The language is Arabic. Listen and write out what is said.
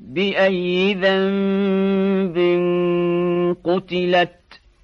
بأي ذنب قتلت